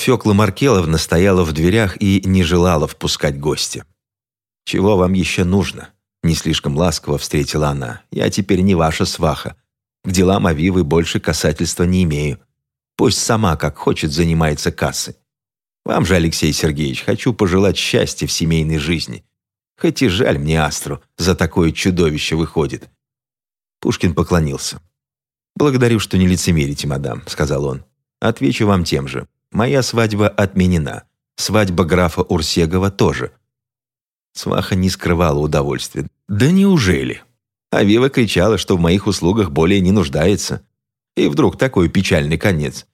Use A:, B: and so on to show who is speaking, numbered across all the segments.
A: Фёкла Маркеловна стояла в дверях и не желала впускать гостя. «Чего вам еще нужно?» Не слишком ласково встретила она. «Я теперь не ваша сваха. К делам Авивы больше касательства не имею. Пусть сама, как хочет, занимается кассой. Вам же, Алексей Сергеевич, хочу пожелать счастья в семейной жизни. Хоть и жаль мне Астру, за такое чудовище выходит». Пушкин поклонился. «Благодарю, что не лицемерите, мадам», — сказал он. «Отвечу вам тем же. Моя свадьба отменена. Свадьба графа Урсегова тоже. Сваха не скрывала удовольствия. «Да неужели?» А Вива кричала, что в моих услугах более не нуждается. И вдруг такой печальный конец.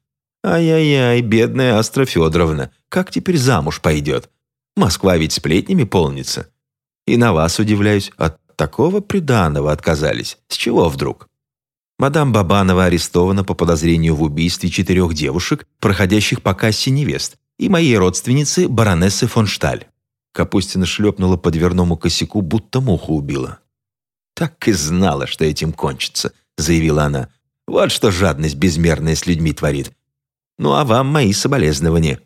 A: «Ай-яй-яй, бедная Астра Федоровна, как теперь замуж пойдет? Москва ведь сплетнями полнится. И на вас удивляюсь, от такого приданого отказались. С чего вдруг?» Мадам Бабанова арестована по подозрению в убийстве четырех девушек, проходящих по кассе невест, и моей родственницы баронессы фон Шталь. Капустина шлепнула по дверному косяку, будто муху убила. «Так и знала, что этим кончится», — заявила она. «Вот что жадность безмерная с людьми творит. Ну а вам мои соболезнования».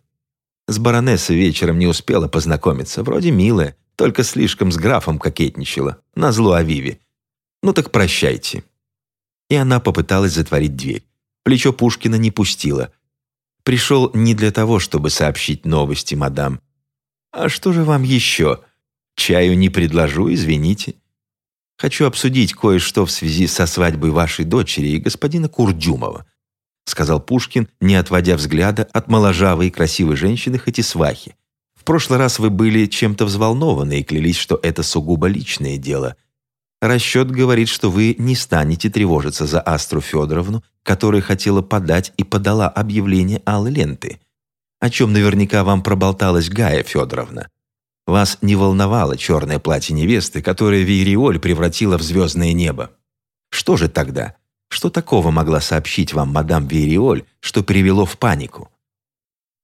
A: С баронессой вечером не успела познакомиться. Вроде милая, только слишком с графом кокетничала. Назло Авиве. Ну так прощайте. И она попыталась затворить дверь. Плечо Пушкина не пустило. Пришел не для того, чтобы сообщить новости, мадам. «А что же вам еще? Чаю не предложу, извините. Хочу обсудить кое-что в связи со свадьбой вашей дочери и господина Курдюмова», сказал Пушкин, не отводя взгляда от моложавой и красивой женщины, хоть и свахи. «В прошлый раз вы были чем-то взволнованы и клялись, что это сугубо личное дело. Расчет говорит, что вы не станете тревожиться за Астру Федоровну, которая хотела подать и подала объявление Аллы Ленты о чем наверняка вам проболталась Гая Федоровна. Вас не волновало черное платье невесты, которое Вейриоль превратила в звездное небо. Что же тогда? Что такого могла сообщить вам мадам Вейриоль, что привело в панику?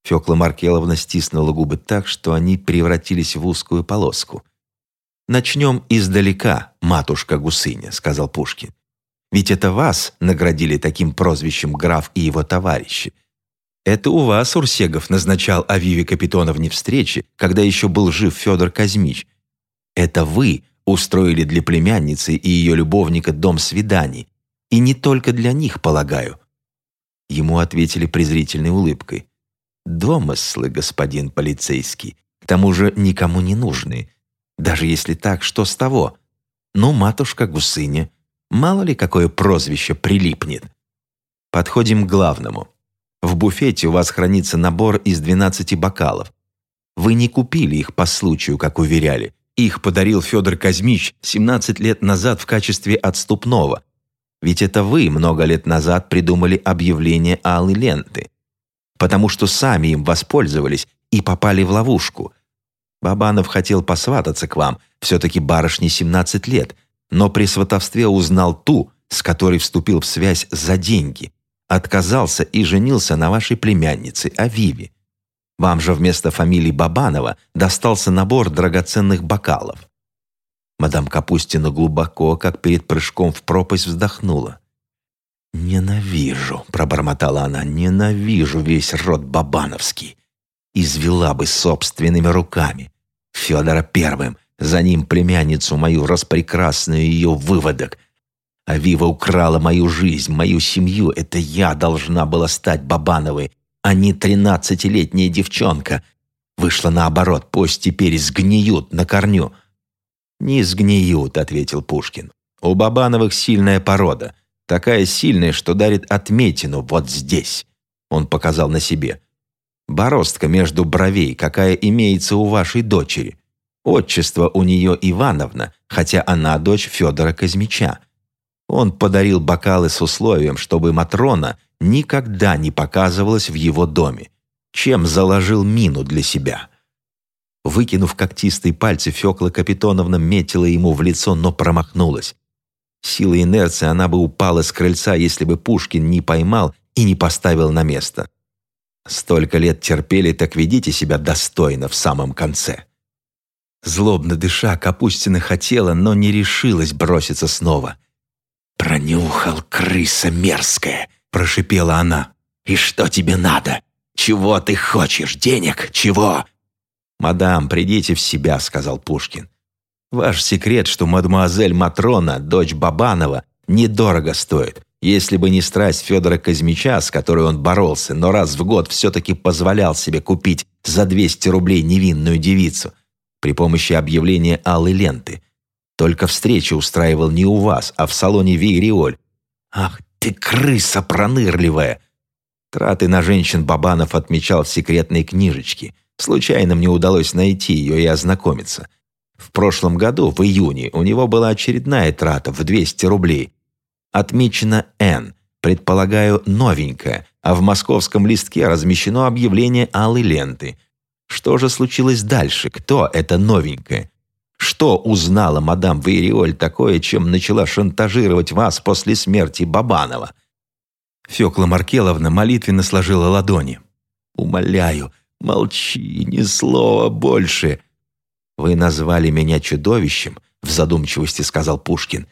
A: Фёкла Маркеловна стиснула губы так, что они превратились в узкую полоску. «Начнем издалека, матушка Гусыня», — сказал Пушкин. «Ведь это вас наградили таким прозвищем граф и его товарищи. Это у вас Урсегов назначал Авиве Капитоновне встречи, когда еще был жив Федор Казмич. Это вы устроили для племянницы и ее любовника дом свиданий. И не только для них, полагаю». Ему ответили презрительной улыбкой. «Домыслы, господин полицейский, к тому же никому не нужны. Даже если так, что с того? Ну, матушка Гусыня, мало ли какое прозвище прилипнет. Подходим к главному. В буфете у вас хранится набор из 12 бокалов. Вы не купили их по случаю, как уверяли. Их подарил Федор Казмич 17 лет назад в качестве отступного. Ведь это вы много лет назад придумали объявление Аллы Ленты. Потому что сами им воспользовались и попали в ловушку. Бабанов хотел посвататься к вам, все-таки барышне 17 лет, но при сватовстве узнал ту, с которой вступил в связь за деньги отказался и женился на вашей племяннице Авиве. Вам же вместо фамилии Бабанова достался набор драгоценных бокалов». Мадам Капустина глубоко, как перед прыжком в пропасть, вздохнула. «Ненавижу», — пробормотала она, — «ненавижу весь род Бабановский. Извела бы собственными руками. Федора первым, за ним племянницу мою распрекрасную ее выводок, Авива украла мою жизнь, мою семью. Это я должна была стать Бабановой, а не тринадцатилетняя девчонка. Вышло наоборот, пусть теперь сгниют на корню». «Не сгниют», — ответил Пушкин. «У Бабановых сильная порода. Такая сильная, что дарит отметину вот здесь». Он показал на себе. «Бороздка между бровей, какая имеется у вашей дочери. Отчество у нее Ивановна, хотя она дочь Федора Казмича. Он подарил бокалы с условием, чтобы Матрона никогда не показывалась в его доме, чем заложил мину для себя. Выкинув когтистые пальцы, Фёкла Капитоновна метила ему в лицо, но промахнулась. Силой инерции она бы упала с крыльца, если бы Пушкин не поймал и не поставил на место. Столько лет терпели, так ведите себя достойно в самом конце. Злобно дыша, Капустина хотела, но не решилась броситься снова — «Пронюхал, крыса мерзкая!» — прошипела она. «И что тебе надо? Чего ты хочешь? Денег? Чего?» «Мадам, придите в себя», — сказал Пушкин. «Ваш секрет, что мадемуазель Матрона, дочь Бабанова, недорого стоит. Если бы не страсть Федора Казмича, с которой он боролся, но раз в год все-таки позволял себе купить за 200 рублей невинную девицу при помощи объявления алой ленты. Только встречи устраивал не у вас, а в салоне Вейриоль. Ах ты крыса пронырливая! Траты на женщин Бабанов отмечал в секретной книжечке. Случайно мне удалось найти ее и ознакомиться. В прошлом году, в июне, у него была очередная трата в 200 рублей. Отмечено «Н», предполагаю, новенькая, а в московском листке размещено объявление алой ленты. Что же случилось дальше? Кто это новенькая? Что узнала мадам Вейриоль такое, чем начала шантажировать вас после смерти Бабанова?» Фёкла Маркеловна молитвенно сложила ладони. «Умоляю, молчи, ни слова больше!» «Вы назвали меня чудовищем», — в задумчивости сказал Пушкин.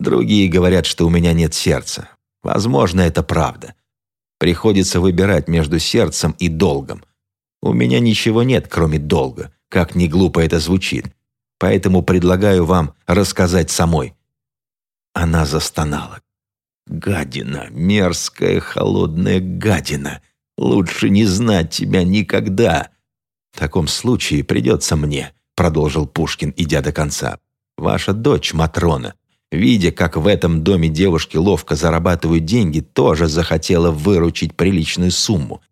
A: «Другие говорят, что у меня нет сердца. Возможно, это правда. Приходится выбирать между сердцем и долгом. У меня ничего нет, кроме долга, как ни глупо это звучит. Поэтому предлагаю вам рассказать самой». Она застонала. «Гадина, мерзкая холодная гадина! Лучше не знать тебя никогда!» «В таком случае придется мне», — продолжил Пушкин, идя до конца. «Ваша дочь Матрона, видя, как в этом доме девушки ловко зарабатывают деньги, тоже захотела выручить приличную сумму.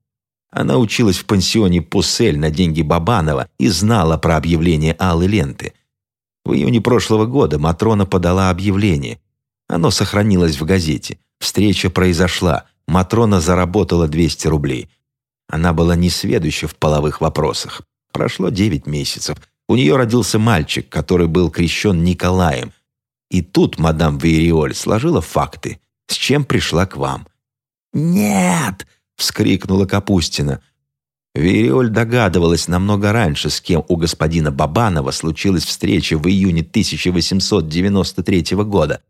A: Она училась в пансионе «Пуссель» на деньги Бабанова и знала про объявление Аллы Ленты. В июне прошлого года Матрона подала объявление, оно сохранилось в газете. Встреча произошла. Матрона заработала 200 рублей. Она была несведуща в половых вопросах. Прошло 9 месяцев. У нее родился мальчик, который был крещен Николаем. И тут мадам Вейриоль сложила факты, с чем пришла к вам. «Нет!» — вскрикнула Капустина. Вериоль догадывалась намного раньше, с кем у господина Бабанова случилась встреча в июне 1893 года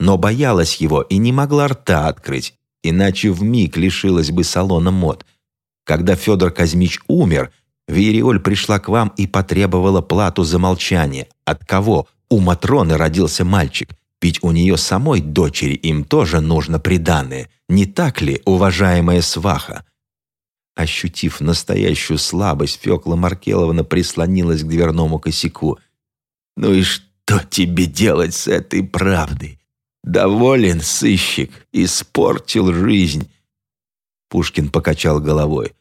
A: но боялась его и не могла рта открыть, иначе вмиг лишилась бы салона мод. Когда Федор Казмич умер, Виериоль пришла к вам и потребовала плату за молчание. От кого? У Матроны родился мальчик. Ведь у нее самой дочери им тоже нужно приданное. Не так ли, уважаемая сваха? Ощутив настоящую слабость, Фёкла Маркеловна прислонилась к дверному косяку. «Ну и что тебе делать с этой правдой? Доволен сыщик, испортил жизнь. Пушкин покачал головой.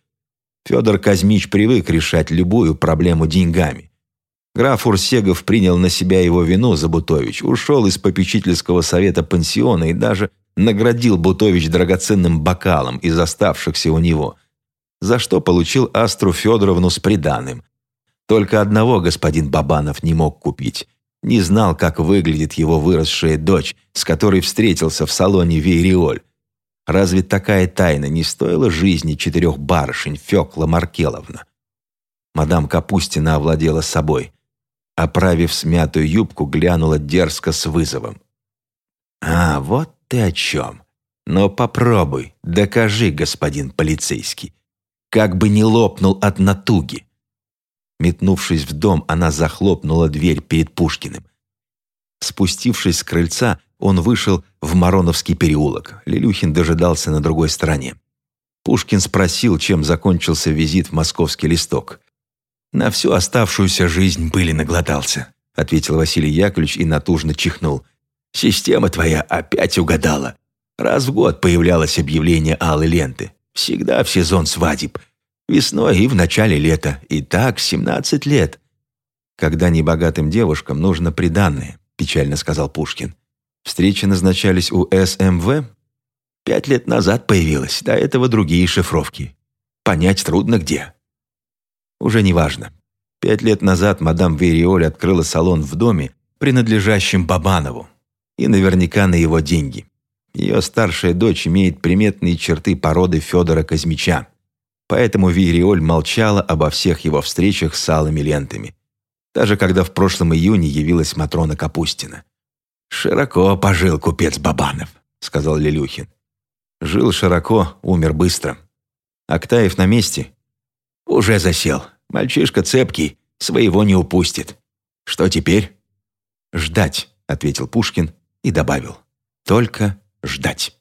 A: Федор Казмич привык решать любую проблему деньгами. Граф Урсегов принял на себя его вину за Бутович, ушел из попечительского совета пансиона и даже наградил Бутович драгоценным бокалом из оставшихся у него, за что получил Астру Федоровну с приданым. Только одного господин Бабанов не мог купить не знал, как выглядит его выросшая дочь, с которой встретился в салоне Вейриоль. Разве такая тайна не стоила жизни четырех барышень Фёкла Маркеловна? Мадам Капустина овладела собой. Оправив смятую юбку, глянула дерзко с вызовом. «А, вот ты о чем. Но попробуй, докажи, господин полицейский. Как бы не лопнул от натуги. Метнувшись в дом, она захлопнула дверь перед Пушкиным. Спустившись с крыльца, он вышел в Мароновский переулок. Лилюхин дожидался на другой стороне. Пушкин спросил, чем закончился визит в московский листок. «На всю оставшуюся жизнь были наглотался», ответил Василий Яковлевич и натужно чихнул. «Система твоя опять угадала. Раз в год появлялось объявление алой ленты. Всегда в сезон свадеб. Весной и в начале лета. И так 17 лет. Когда небогатым девушкам нужно приданное, печально сказал Пушкин. Встречи назначались у СМВ? Пять лет назад появилась, до этого другие шифровки. Понять трудно где. Уже не важно. Пять лет назад мадам Вериоль открыла салон в доме, принадлежащем Бабанову. И наверняка на его деньги. Ее старшая дочь имеет приметные черты породы Федора Казмича. Поэтому Вириоль молчала обо всех его встречах с алыми лентами. Даже когда в прошлом июне явилась Матрона Капустина. «Широко пожил купец Бабанов», — сказал Лилюхин. «Жил широко, умер быстро. Актаев на месте?» «Уже засел. Мальчишка цепкий, своего не упустит. Что теперь?» «Ждать», — ответил Пушкин и добавил. «Только ждать».